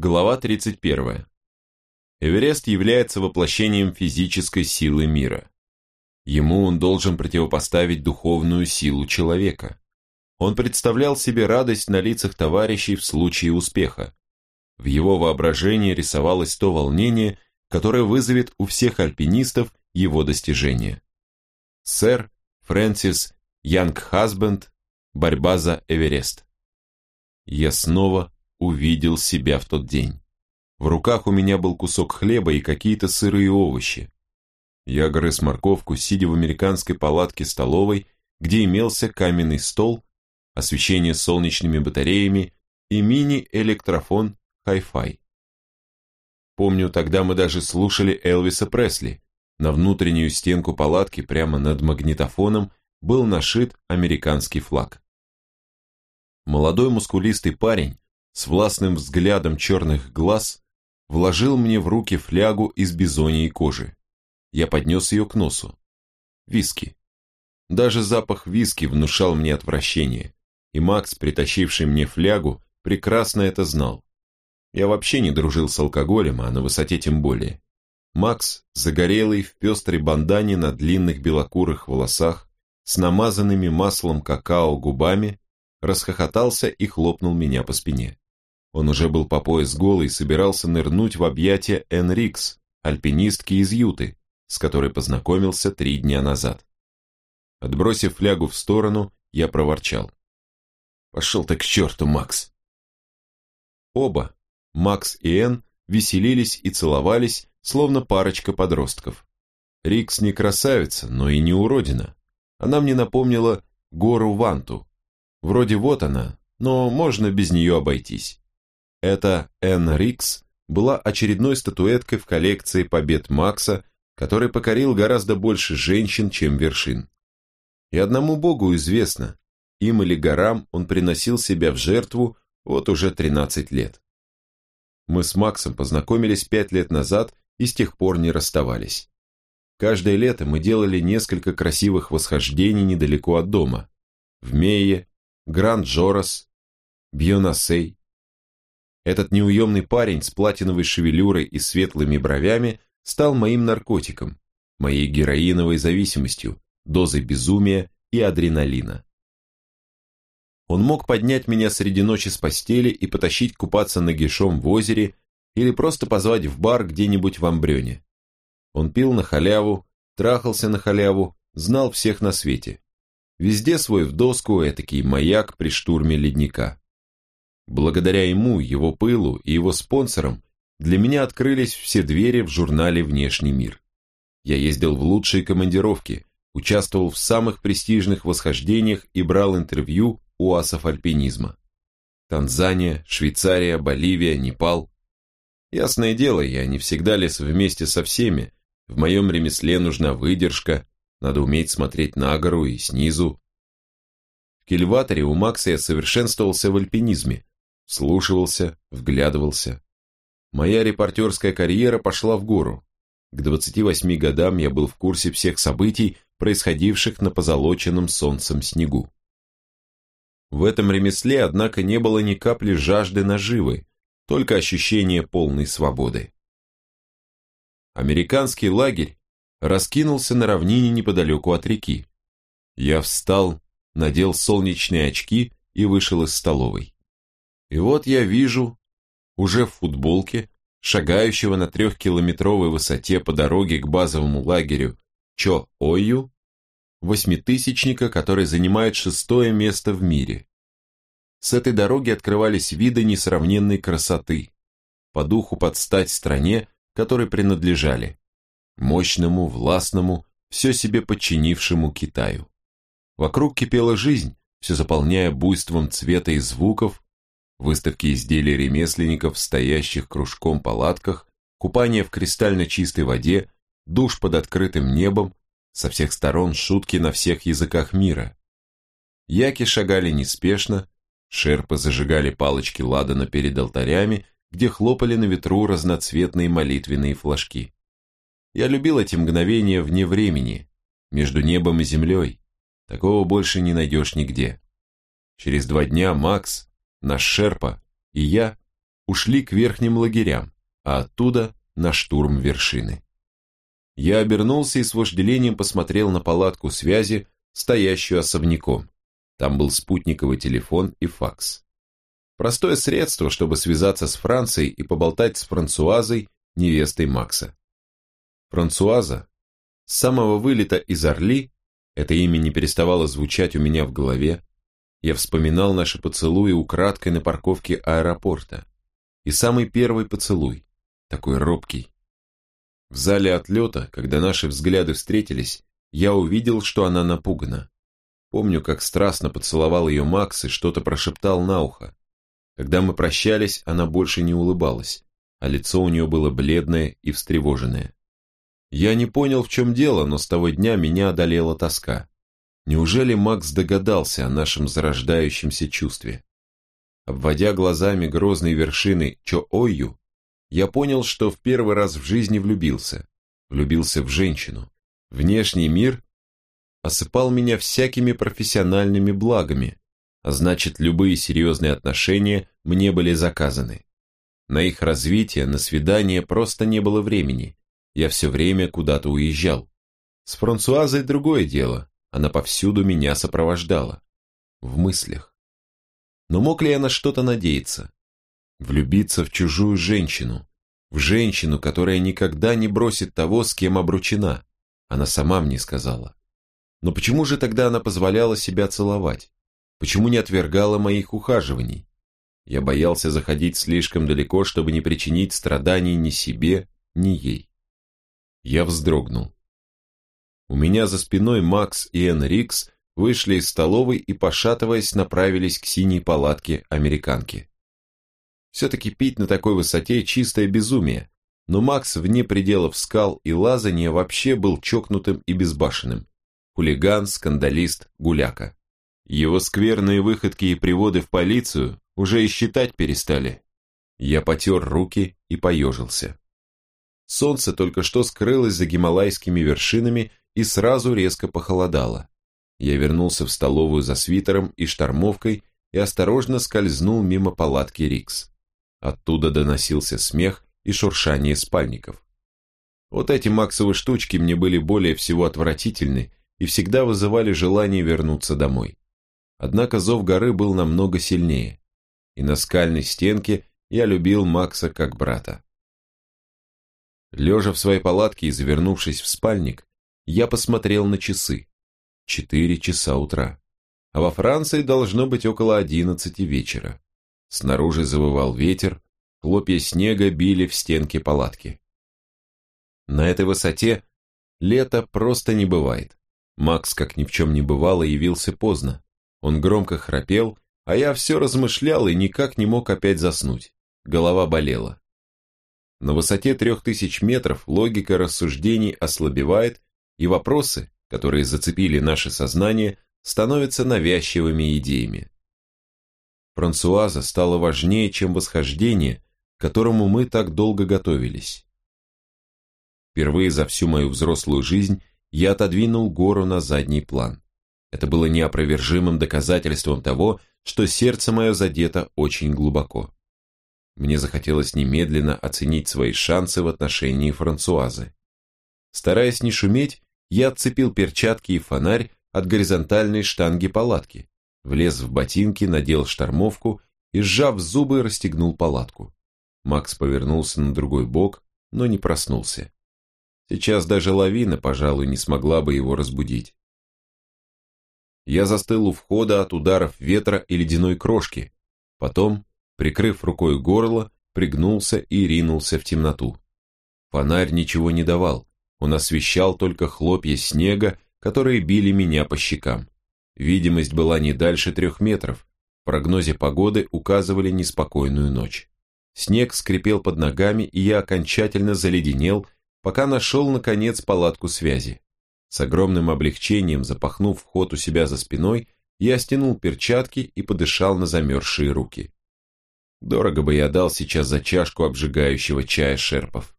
Глава 31. Эверест является воплощением физической силы мира. Ему он должен противопоставить духовную силу человека. Он представлял себе радость на лицах товарищей в случае успеха. В его воображении рисовалось то волнение, которое вызовет у всех альпинистов его достижение. Сэр Фрэнсис Янг Хасбенд «Борьба за Эверест». Я снова увидел себя в тот день. В руках у меня был кусок хлеба и какие-то сырые овощи. Я грыз морковку, сидя в американской палатке столовой, где имелся каменный стол, освещение солнечными батареями и мини-электрофон Hi-Fi. Помню, тогда мы даже слушали Элвиса Пресли. На внутреннюю стенку палатки прямо над магнитофоном был нашит американский флаг. Молодой мускулистый парень с властным взглядом черных глаз вложил мне в руки флягу из бизоньей кожи. Я поднес ее к носу. Виски. Даже запах виски внушал мне отвращение, и Макс, притащивший мне флягу, прекрасно это знал. Я вообще не дружил с алкоголем, а на высоте тем более. Макс, загорелый, в пестрой бандане на длинных белокурых волосах, с намазанными маслом какао губами, расхохотался и хлопнул меня по спине. Он уже был по пояс голый и собирался нырнуть в объятия Энн Рикс, альпинистки из Юты, с которой познакомился три дня назад. Отбросив флягу в сторону, я проворчал. «Пошел ты к черту, Макс!» Оба, Макс и Энн, веселились и целовались, словно парочка подростков. Рикс не красавица, но и не уродина. Она мне напомнила гору Ванту. Вроде вот она, но можно без нее обойтись. Эта Энн Рикс была очередной статуэткой в коллекции побед Макса, который покорил гораздо больше женщин, чем вершин. И одному богу известно, им или горам он приносил себя в жертву вот уже 13 лет. Мы с Максом познакомились пять лет назад и с тех пор не расставались. Каждое лето мы делали несколько красивых восхождений недалеко от дома. В Мее, Гранд-Жорос, Бьонасей, этот неуемный парень с платиновой шевелюрой и светлыми бровями стал моим наркотиком, моей героиновой зависимостью, дозой безумия и адреналина. Он мог поднять меня среди ночи с постели и потащить купаться нагишом в озере или просто позвать в бар где-нибудь в Амбрёне. Он пил на халяву, трахался на халяву, знал всех на свете. Везде свой в доску этакий маяк при штурме ледника. Благодаря ему, его пылу и его спонсорам для меня открылись все двери в журнале «Внешний мир». Я ездил в лучшие командировки, участвовал в самых престижных восхождениях и брал интервью у асов альпинизма. Танзания, Швейцария, Боливия, Непал. Ясное дело, я не всегда лез вместе со всеми. В моем ремесле нужна выдержка, надо уметь смотреть на гору и снизу. В кильваторе у Макса я совершенствовался в альпинизме, Слушивался, вглядывался. Моя репортерская карьера пошла в гору. К 28 годам я был в курсе всех событий, происходивших на позолоченном солнцем снегу. В этом ремесле, однако, не было ни капли жажды наживы, только ощущение полной свободы. Американский лагерь раскинулся на равнине неподалеку от реки. Я встал, надел солнечные очки и вышел из столовой. И вот я вижу, уже в футболке, шагающего на трехкилометровой высоте по дороге к базовому лагерю Чо-Ойю, восьмитысячника, который занимает шестое место в мире. С этой дороги открывались виды несравненной красоты, по духу под стать стране, которой принадлежали, мощному, властному, все себе подчинившему Китаю. Вокруг кипела жизнь, все заполняя буйством цвета и звуков, выставки изделий ремесленников, стоящих кружком палатках, купание в кристально чистой воде, душ под открытым небом, со всех сторон шутки на всех языках мира. Яки шагали неспешно, шерпы зажигали палочки ладана перед алтарями, где хлопали на ветру разноцветные молитвенные флажки. Я любил эти мгновения вне времени, между небом и землей. Такого больше не найдешь нигде. Через два дня Макс, наш Шерпа и я ушли к верхним лагерям, а оттуда на штурм вершины. Я обернулся и с вожделением посмотрел на палатку связи, стоящую особняком. Там был спутниковый телефон и факс. Простое средство, чтобы связаться с Францией и поболтать с Франсуазой, невестой Макса. Франсуаза, с самого вылета из Орли, это имя не переставало звучать у меня в голове, я вспоминал наши поцелуи украдкой на парковке аэропорта. И самый первый поцелуй, такой робкий. В зале отлета, когда наши взгляды встретились, я увидел, что она напугана. Помню, как страстно поцеловал ее Макс и что-то прошептал на ухо. Когда мы прощались, она больше не улыбалась, а лицо у нее было бледное и встревоженное. Я не понял, в чем дело, но с того дня меня одолела тоска. Неужели Макс догадался о нашем зарождающемся чувстве? Обводя глазами грозные вершины Чо-Ойю, я понял, что в первый раз в жизни влюбился. Влюбился в женщину. Внешний мир осыпал меня всякими профессиональными благами, а значит, любые серьезные отношения мне были заказаны. На их развитие, на свидание просто не было времени. Я все время куда-то уезжал. С Франсуазой другое дело, она повсюду меня сопровождала. В мыслях. Но мог ли я на что-то надеяться? Влюбиться в чужую женщину, в женщину, которая никогда не бросит того, с кем обручена. Она сама мне сказала. Но почему же тогда она позволяла себя целовать? Почему не отвергала моих ухаживаний? Я боялся заходить слишком далеко, чтобы не причинить страданий ни себе, ни ей. Я вздрогнул. У меня за спиной Макс и Энн Рикс вышли из столовой и, пошатываясь, направились к синей палатке американки. Все-таки пить на такой высоте чистое безумие, но Макс вне пределов скал и лазания вообще был чокнутым и безбашенным. Хулиган, скандалист, гуляка. Его скверные выходки и приводы в полицию уже и считать перестали. Я потер руки и поежился. Солнце только что скрылось за гималайскими вершинами и сразу резко похолодало. Я вернулся в столовую за свитером и штормовкой и осторожно скользнул мимо палатки Рикс. Оттуда доносился смех и шуршание спальников. Вот эти максовые штучки мне были более всего отвратительны и всегда вызывали желание вернуться домой. Однако зов горы был намного сильнее, и на скальной стенке я любил Макса как брата. Лежа в своей палатке и завернувшись в спальник, я посмотрел на часы. Четыре часа утра. А во Франции должно быть около одиннадцати вечера. Снаружи завывал ветер, хлопья снега били в стенки палатки. На этой высоте лето просто не бывает. Макс, как ни в чем не бывало, явился поздно. Он громко храпел, а я все размышлял и никак не мог опять заснуть. Голова болела. На высоте трех тысяч метров логика рассуждений ослабевает, и вопросы, которые зацепили наше сознание, становятся навязчивыми идеями. Франсуаза стала важнее, чем восхождение, к которому мы так долго готовились. Впервые за всю мою взрослую жизнь я отодвинул гору на задний план. Это было неопровержимым доказательством того, что сердце мое задето очень глубоко. Мне захотелось немедленно оценить свои шансы в отношении Франсуазы. Стараясь не шуметь, я отцепил перчатки и фонарь от горизонтальной штанги палатки, влез в ботинки, надел штормовку и, сжав зубы, расстегнул палатку. Макс повернулся на другой бок, но не проснулся. Сейчас даже лавина, пожалуй, не смогла бы его разбудить. Я застыл у входа от ударов ветра и ледяной крошки. Потом, прикрыв рукой горло, пригнулся и ринулся в темноту. Фонарь ничего не давал, он освещал только хлопья снега, которые били меня по щекам. Видимость была не дальше трех метров, в прогнозе погоды указывали неспокойную ночь. Снег скрипел под ногами, и я окончательно заледенел, пока нашел, наконец, палатку связи. С огромным облегчением, запахнув вход у себя за спиной, я стянул перчатки и подышал на замерзшие руки. Дорого бы я дал сейчас за чашку обжигающего чая шерпов.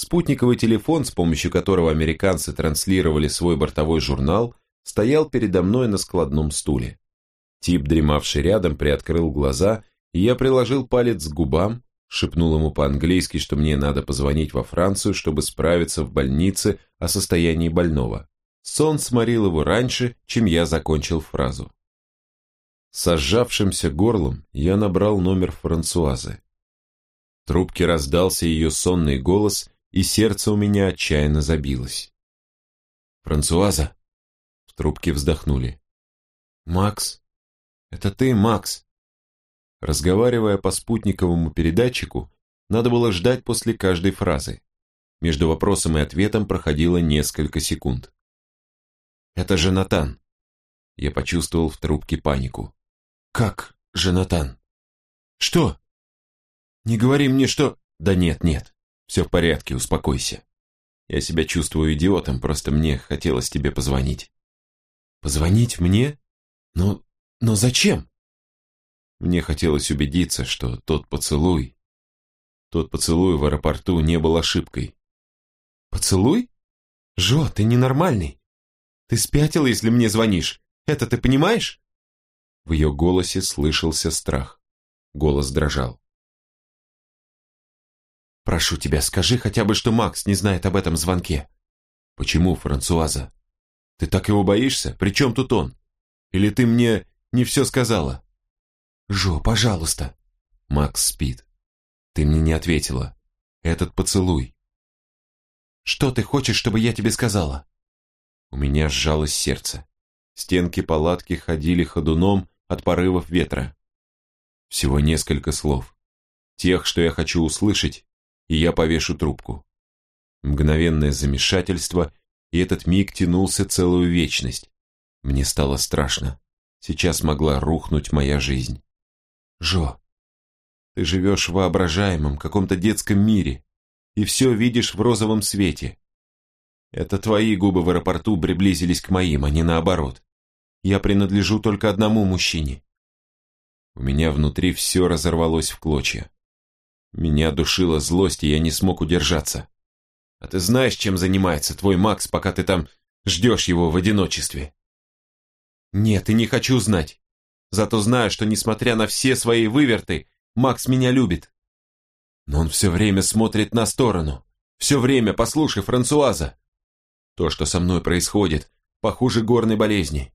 Спутниковый телефон, с помощью которого американцы транслировали свой бортовой журнал, стоял передо мной на складном стуле. Тип, дремавший рядом, приоткрыл глаза, и Я приложил палец к губам, шепнул ему по-английски, что мне надо позвонить во Францию, чтобы справиться в больнице о состоянии больного. Сон сморил его раньше, чем я закончил фразу. С горлом я набрал номер Франсуазы. В трубке раздался ее сонный голос, и сердце у меня отчаянно забилось. «Франсуаза?» В трубке вздохнули. «Макс? Это ты, Макс?» Разговаривая по спутниковому передатчику, надо было ждать после каждой фразы. Между вопросом и ответом проходило несколько секунд. «Это же Натан!» Я почувствовал в трубке панику. «Как же Натан?» «Что?» «Не говори мне, что...» «Да нет, нет, все в порядке, успокойся. Я себя чувствую идиотом, просто мне хотелось тебе позвонить». «Позвонить мне? Но... но зачем?» Мне хотелось убедиться, что тот поцелуй... Тот поцелуй в аэропорту не был ошибкой. «Поцелуй? Жо, ты ненормальный. Ты спятил, если мне звонишь. Это ты понимаешь?» В ее голосе слышался страх. Голос дрожал. «Прошу тебя, скажи хотя бы, что Макс не знает об этом звонке». «Почему, Франсуаза? Ты так его боишься? При чем тут он? Или ты мне не все сказала?» «Жо, пожалуйста!» Макс спит. «Ты мне не ответила. Этот поцелуй». «Что ты хочешь, чтобы я тебе сказала?» У меня сжалось сердце. Стенки палатки ходили ходуном от порывов ветра. Всего несколько слов. Тех, что я хочу услышать, и я повешу трубку. Мгновенное замешательство, и этот миг тянулся целую вечность. Мне стало страшно. Сейчас могла рухнуть моя жизнь. Жо, ты живешь в воображаемом, каком-то детском мире, и все видишь в розовом свете. Это твои губы в аэропорту приблизились к моим, а не наоборот. Я принадлежу только одному мужчине. У меня внутри все разорвалось в клочья. Меня душила злость, и я не смог удержаться. А ты знаешь, чем занимается твой Макс, пока ты там ждешь его в одиночестве? Нет, и не хочу знать. Зато знаю, что, несмотря на все свои выверты, Макс меня любит. Но он все время смотрит на сторону. Все время, послушай, Франсуаза. То, что со мной происходит, похуже горной болезни.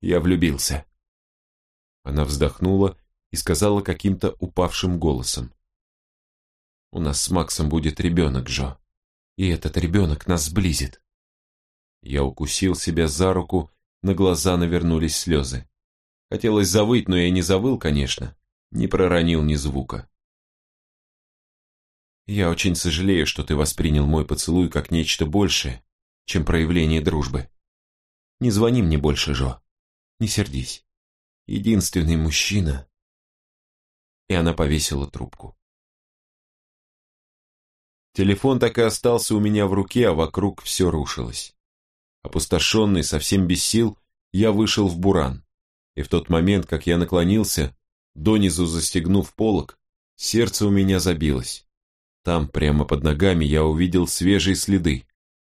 Я влюбился. Она вздохнула и сказала каким-то упавшим голосом. У нас с Максом будет ребенок, Джо. И этот ребенок нас сблизит. Я укусил себя за руку, на глаза навернулись слезы. Хотелось завыть, но я не завыл, конечно, не проронил ни звука. Я очень сожалею, что ты воспринял мой поцелуй как нечто большее, чем проявление дружбы. Не звони мне больше, Жо. Не сердись. Единственный мужчина. И она повесила трубку. Телефон так и остался у меня в руке, а вокруг все рушилось. Опустошенный, совсем без сил, я вышел в буран и в тот момент, как я наклонился, донизу застегнув полог, сердце у меня забилось. Там, прямо под ногами, я увидел свежие следы.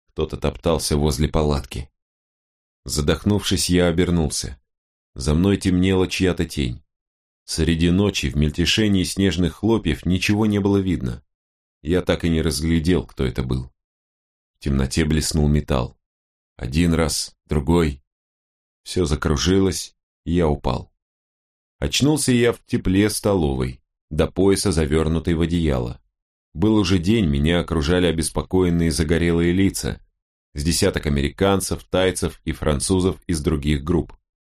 Кто-то топтался возле палатки. Задохнувшись, я обернулся. За мной темнела чья-то тень. Среди ночи в мельтешении снежных хлопьев ничего не было видно. Я так и не разглядел, кто это был. В темноте блеснул металл. Один раз, другой. Все закружилось, я упал. Очнулся я в тепле столовой, до пояса завернутой в одеяло. Был уже день, меня окружали обеспокоенные загорелые лица, с десяток американцев, тайцев и французов из других групп.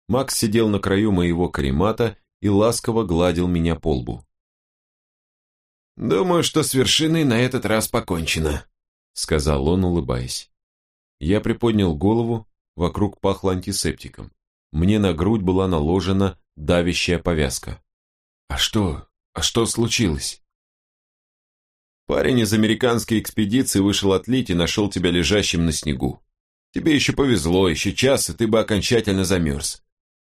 Макс сидел на краю моего каремата и ласково гладил меня по лбу. «Думаю, что с вершиной на этот раз покончено», — сказал он, улыбаясь. Я приподнял голову, вокруг пахло антисептиком. Мне на грудь была наложена давящая повязка. «А что? А что случилось?» «Парень из американской экспедиции вышел отлить и нашел тебя лежащим на снегу. Тебе еще повезло, еще час, и ты бы окончательно замерз.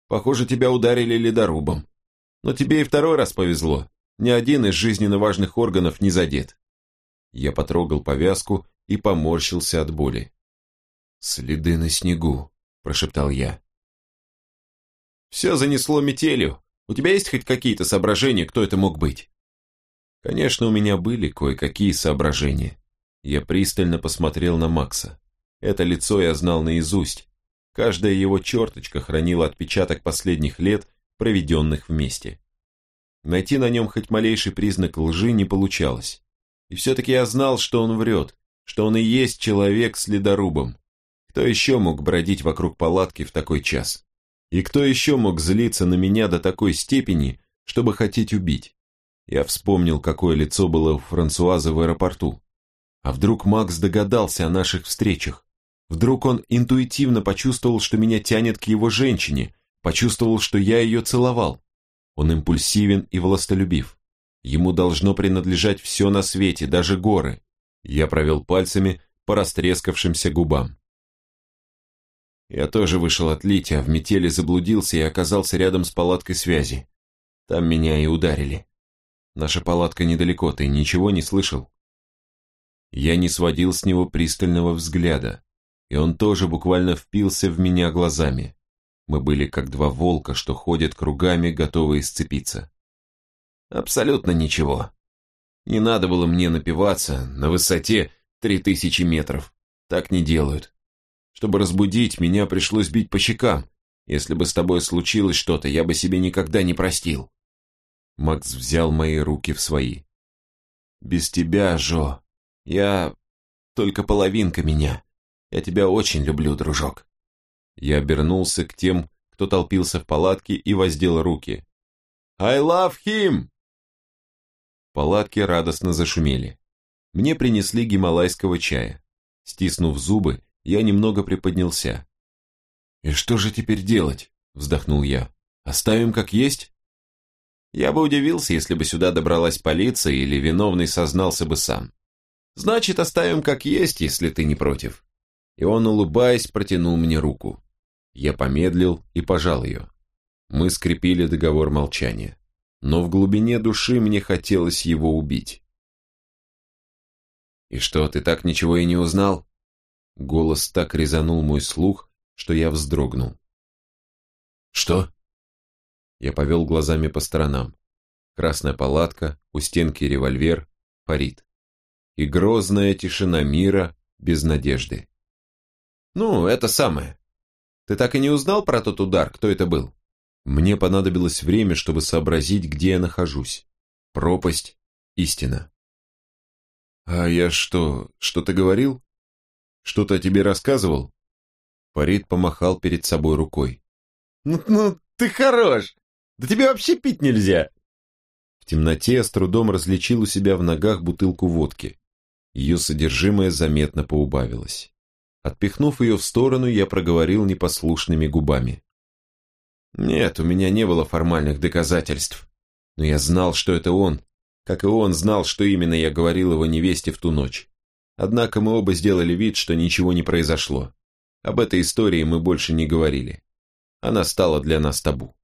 Похоже, тебя ударили ледорубом. Но тебе и второй раз повезло. Ни один из жизненно важных органов не задет». Я потрогал повязку и поморщился от боли. «Следы на снегу», – прошептал я. Все занесло метелью. У тебя есть хоть какие-то соображения, кто это мог быть?» Конечно, у меня были кое-какие соображения. Я пристально посмотрел на Макса. Это лицо я знал наизусть. Каждая его черточка хранила отпечаток последних лет, проведенных вместе. Найти на нем хоть малейший признак лжи не получалось. И все-таки я знал, что он врет, что он и есть человек с ледорубом. Кто еще мог бродить вокруг палатки в такой час? И кто еще мог злиться на меня до такой степени, чтобы хотеть убить? Я вспомнил, какое лицо было у Франсуазы в аэропорту. А вдруг Макс догадался о наших встречах? Вдруг он интуитивно почувствовал, что меня тянет к его женщине, почувствовал, что я ее целовал. Он импульсивен и властолюбив. Ему должно принадлежать все на свете, даже горы. Я провел пальцами по растрескавшимся губам. Я тоже вышел отлить, а в метели заблудился и оказался рядом с палаткой связи. Там меня и ударили. Наша палатка недалеко, ты ничего не слышал?» Я не сводил с него пристального взгляда, и он тоже буквально впился в меня глазами. Мы были как два волка, что ходят кругами, готовые сцепиться. «Абсолютно ничего. Не надо было мне напиваться на высоте три тысячи метров. Так не делают. Чтобы разбудить, меня пришлось бить по щекам. Если бы с тобой случилось что-то, я бы себе никогда не простил. Макс взял мои руки в свои. «Без тебя, Жо. Я... только половинка меня. Я тебя очень люблю, дружок». Я обернулся к тем, кто толпился в палатке и воздел руки. «I love him!» Палатки радостно зашумели. Мне принесли гималайского чая. Стиснув зубы, я немного приподнялся. «И что же теперь делать?» – вздохнул я. «Оставим как есть?» Я бы удивился, если бы сюда добралась полиция или виновный сознался бы сам. Значит, оставим как есть, если ты не против. И он, улыбаясь, протянул мне руку. Я помедлил и пожал ее. Мы скрепили договор молчания. Но в глубине души мне хотелось его убить. «И что, ты так ничего и не узнал?» Голос так резанул мой слух, что я вздрогнул. «Что?» Я повел глазами по сторонам. Красная палатка, у стенки револьвер, парит. И грозная тишина мира без надежды. «Ну, это самое. Ты так и не узнал про тот удар, кто это был?» Мне понадобилось время, чтобы сообразить, где я нахожусь. Пропасть, истина. «А я что, что-то говорил? Что-то тебе рассказывал?» Фарид помахал перед собой рукой. «Ну, ну ты хорош! Да тебе вообще пить нельзя!» В темноте я с трудом различил у себя в ногах бутылку водки. Ее содержимое заметно поубавилось. Отпихнув ее в сторону, я проговорил непослушными губами. Нет, у меня не было формальных доказательств. Но я знал, что это он, как и он знал, что именно я говорил его невесте в ту ночь. Однако мы оба сделали вид, что ничего не произошло. Об этой истории мы больше не говорили. Она стала для нас табу.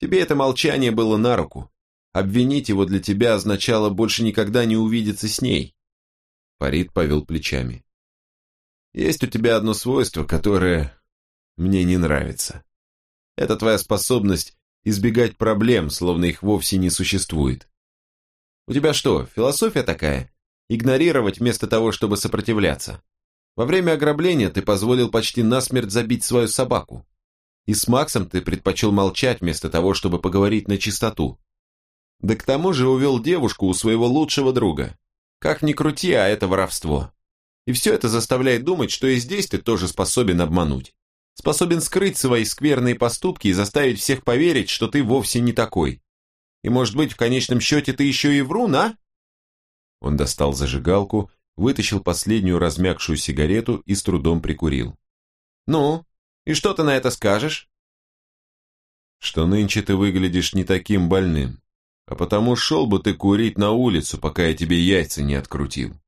Тебе это молчание было на руку. Обвинить его для тебя означало больше никогда не увидеться с ней. Фарид повел плечами. Есть у тебя одно свойство, которое мне не нравится. Это твоя способность избегать проблем, словно их вовсе не существует. У тебя что, философия такая? Игнорировать вместо того, чтобы сопротивляться. Во время ограбления ты позволил почти насмерть забить свою собаку. И с Максом ты предпочел молчать вместо того, чтобы поговорить на чистоту. Да к тому же увел девушку у своего лучшего друга. Как ни крути, а это воровство. И все это заставляет думать, что и здесь ты тоже способен обмануть. Способен скрыть свои скверные поступки и заставить всех поверить, что ты вовсе не такой. И может быть, в конечном счете ты еще и врун, а? Он достал зажигалку, вытащил последнюю размягшую сигарету и с трудом прикурил. «Ну, и что ты на это скажешь?» «Что нынче ты выглядишь не таким больным, а потому шел бы ты курить на улицу, пока я тебе яйца не открутил».